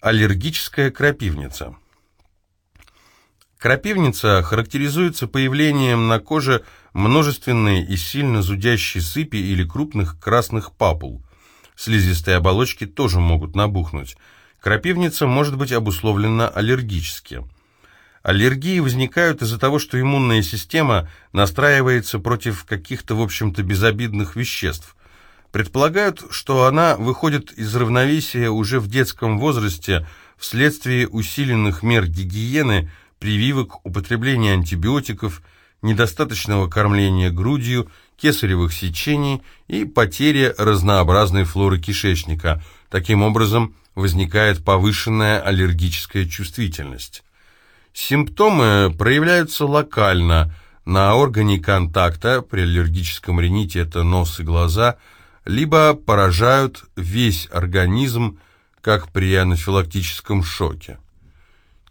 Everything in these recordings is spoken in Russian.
Аллергическая крапивница. Крапивница характеризуется появлением на коже множественной и сильно зудящей сыпи или крупных красных папул. Слизистые оболочки тоже могут набухнуть. Крапивница может быть обусловлена аллергически. Аллергии возникают из-за того, что иммунная система настраивается против каких-то, в общем-то, безобидных веществ. Предполагают, что она выходит из равновесия уже в детском возрасте вследствие усиленных мер гигиены, прививок, употребления антибиотиков, недостаточного кормления грудью, кесаревых сечений и потери разнообразной флоры кишечника. Таким образом, возникает повышенная аллергическая чувствительность. Симптомы проявляются локально, на органе контакта, при аллергическом рините это нос и глаза – либо поражают весь организм, как при анафилактическом шоке.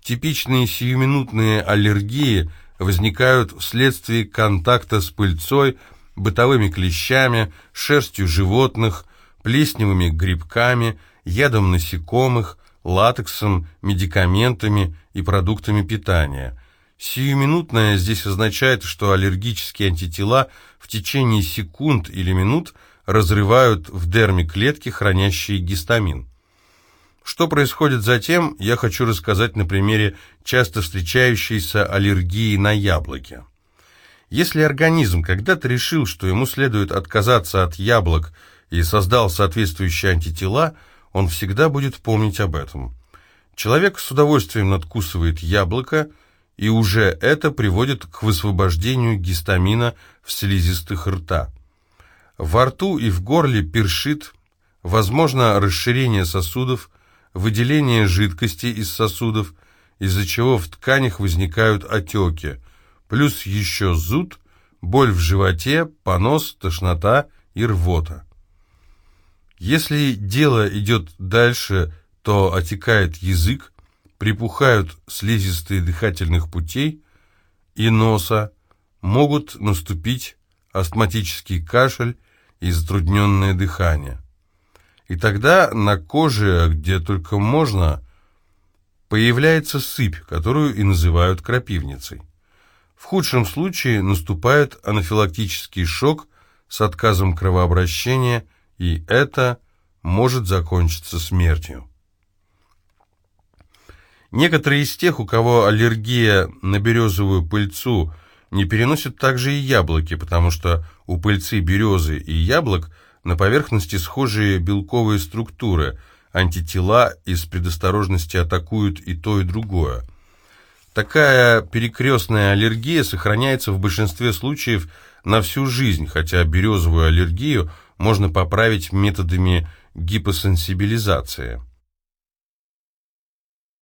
Типичные сиюминутные аллергии возникают вследствие контакта с пыльцой, бытовыми клещами, шерстью животных, плесневыми грибками, ядом насекомых, латексом, медикаментами и продуктами питания. Сиюминутное здесь означает, что аллергические антитела в течение секунд или минут – разрывают в дерме клетки, хранящие гистамин. Что происходит затем, я хочу рассказать на примере часто встречающейся аллергии на яблоки. Если организм когда-то решил, что ему следует отказаться от яблок и создал соответствующие антитела, он всегда будет помнить об этом. Человек с удовольствием надкусывает яблоко, и уже это приводит к высвобождению гистамина в слизистых рта. Во рту и в горле першит, возможно расширение сосудов, выделение жидкости из сосудов, из-за чего в тканях возникают отеки, плюс еще зуд, боль в животе, понос, тошнота и рвота. Если дело идет дальше, то отекает язык, припухают слизистые дыхательных путей и носа, могут наступить астматический кашель и затрудненное дыхание. И тогда на коже, где только можно, появляется сыпь, которую и называют крапивницей. В худшем случае наступает анафилактический шок с отказом кровообращения, и это может закончиться смертью. Некоторые из тех, у кого аллергия на березовую пыльцу – не переносят также и яблоки, потому что у пыльцы березы и яблок на поверхности схожие белковые структуры, антитела из предосторожности атакуют и то, и другое. Такая перекрестная аллергия сохраняется в большинстве случаев на всю жизнь, хотя березовую аллергию можно поправить методами гипосенсибилизации.